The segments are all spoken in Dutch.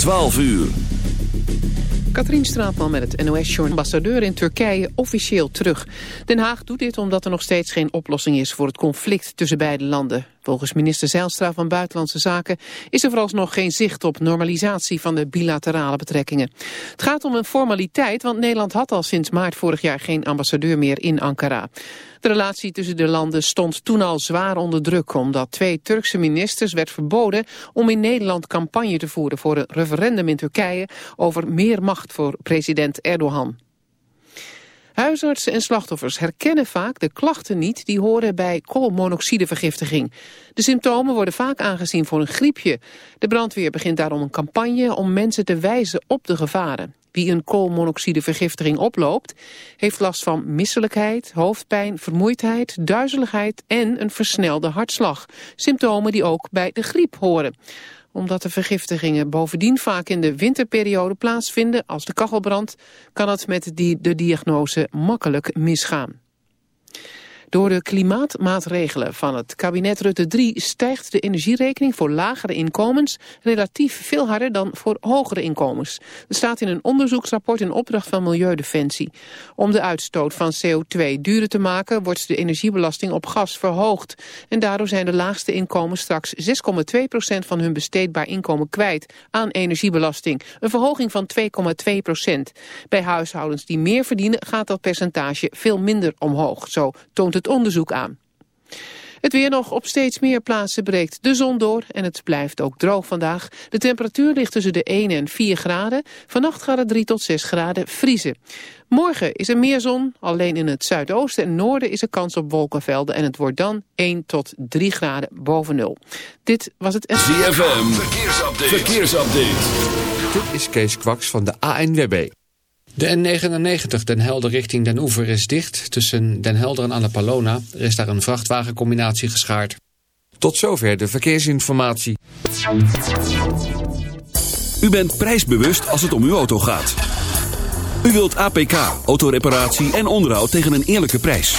12 uur. Katrien Straatman met het NOS-journal ambassadeur in Turkije officieel terug. Den Haag doet dit omdat er nog steeds geen oplossing is voor het conflict tussen beide landen. Volgens minister Zijlstra van Buitenlandse Zaken is er vooralsnog geen zicht op normalisatie van de bilaterale betrekkingen. Het gaat om een formaliteit, want Nederland had al sinds maart vorig jaar geen ambassadeur meer in Ankara. De relatie tussen de landen stond toen al zwaar onder druk... omdat twee Turkse ministers werd verboden om in Nederland campagne te voeren... voor een referendum in Turkije over meer macht voor president Erdogan. Huisartsen en slachtoffers herkennen vaak de klachten niet die horen bij koolmonoxidevergiftiging. De symptomen worden vaak aangezien voor een griepje. De brandweer begint daarom een campagne om mensen te wijzen op de gevaren. Wie een koolmonoxidevergiftiging oploopt, heeft last van misselijkheid, hoofdpijn, vermoeidheid, duizeligheid en een versnelde hartslag. Symptomen die ook bij de griep horen omdat de vergiftigingen bovendien vaak in de winterperiode plaatsvinden als de kachel brandt, kan het met die, de diagnose makkelijk misgaan. Door de klimaatmaatregelen van het kabinet Rutte 3 stijgt de energierekening voor lagere inkomens relatief veel harder dan voor hogere inkomens. Dat staat in een onderzoeksrapport in opdracht van Milieudefensie. Om de uitstoot van CO2 duurder te maken wordt de energiebelasting op gas verhoogd. En daardoor zijn de laagste inkomens straks 6,2% van hun besteedbaar inkomen kwijt aan energiebelasting. Een verhoging van 2,2%. Bij huishoudens die meer verdienen gaat dat percentage veel minder omhoog. Zo toont het het onderzoek aan. Het weer nog op steeds meer plaatsen breekt de zon door en het blijft ook droog vandaag. De temperatuur ligt tussen de 1 en 4 graden. Vannacht gaat het 3 tot 6 graden vriezen. Morgen is er meer zon, alleen in het zuidoosten en noorden is er kans op wolkenvelden. En het wordt dan 1 tot 3 graden boven nul. Dit was het... ZFM, verkeersupdate. verkeersupdate. Dit is Kees Kwaks van de ANWB. De N99 Den Helder richting Den Oever is dicht. Tussen Den Helder en Annapalona er is daar een vrachtwagencombinatie geschaard. Tot zover de verkeersinformatie. U bent prijsbewust als het om uw auto gaat. U wilt APK, autoreparatie en onderhoud tegen een eerlijke prijs.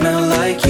smell like you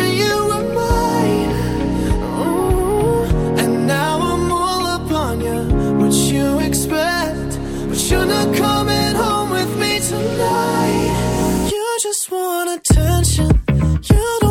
just want attention. You don't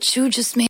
what you just made.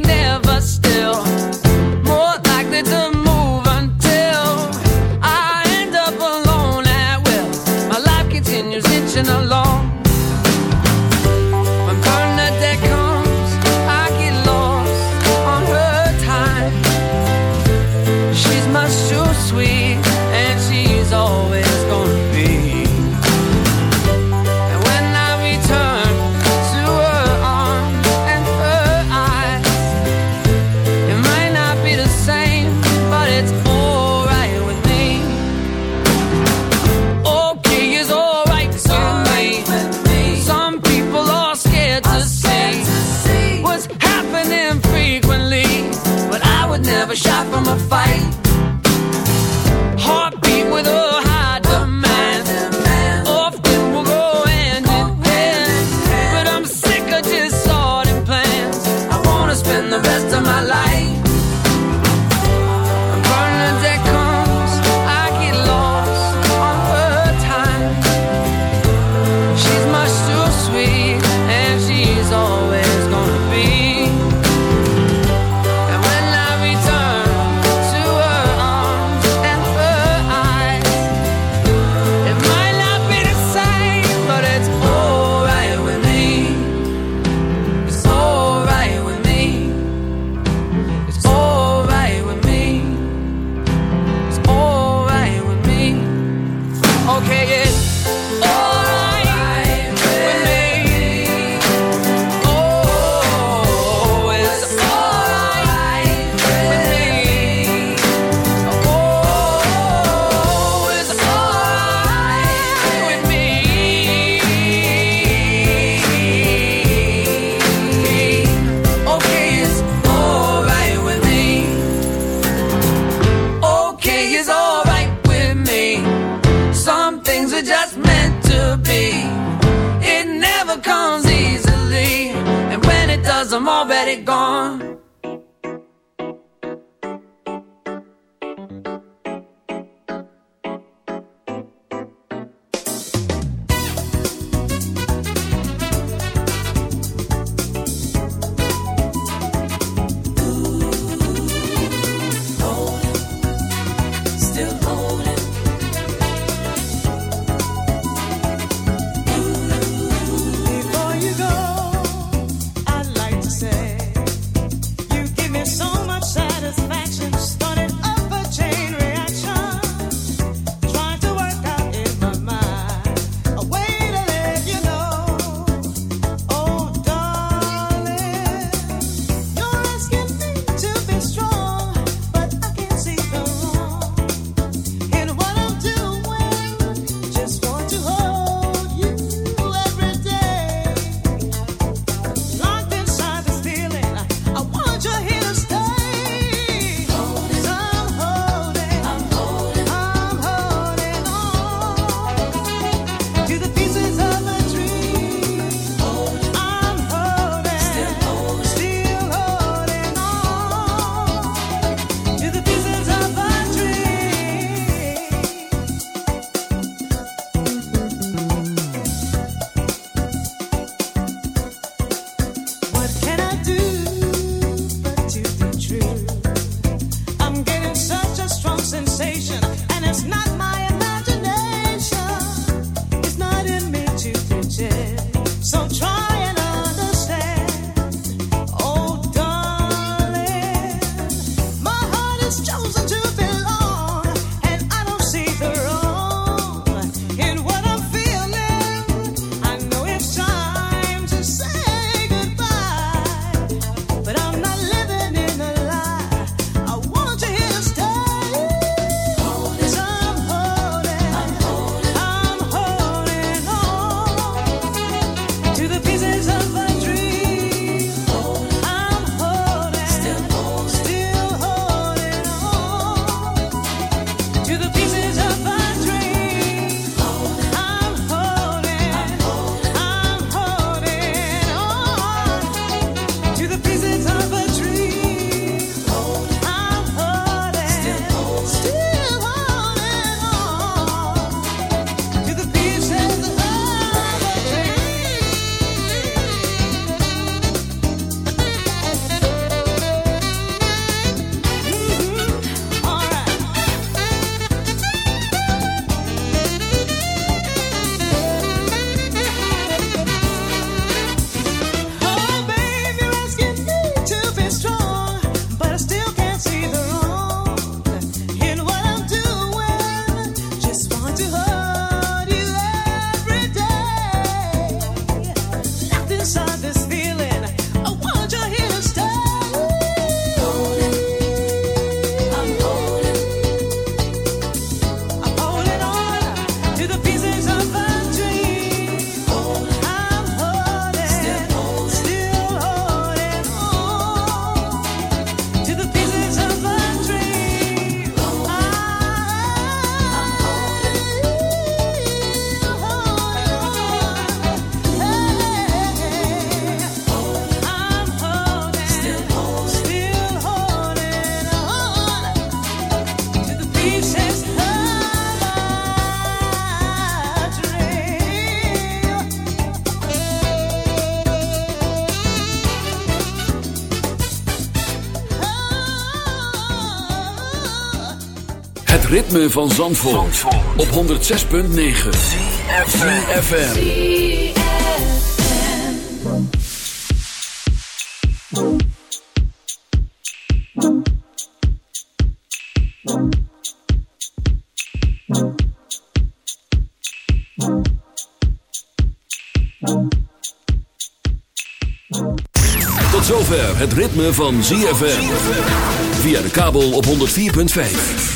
never still. More likely to move until I end up alone will. My life continues inching along. ritme van Zandvoort, Zandvoort. op 106.9 CFFM Tot zover het ritme van ZFM via de kabel op 104.5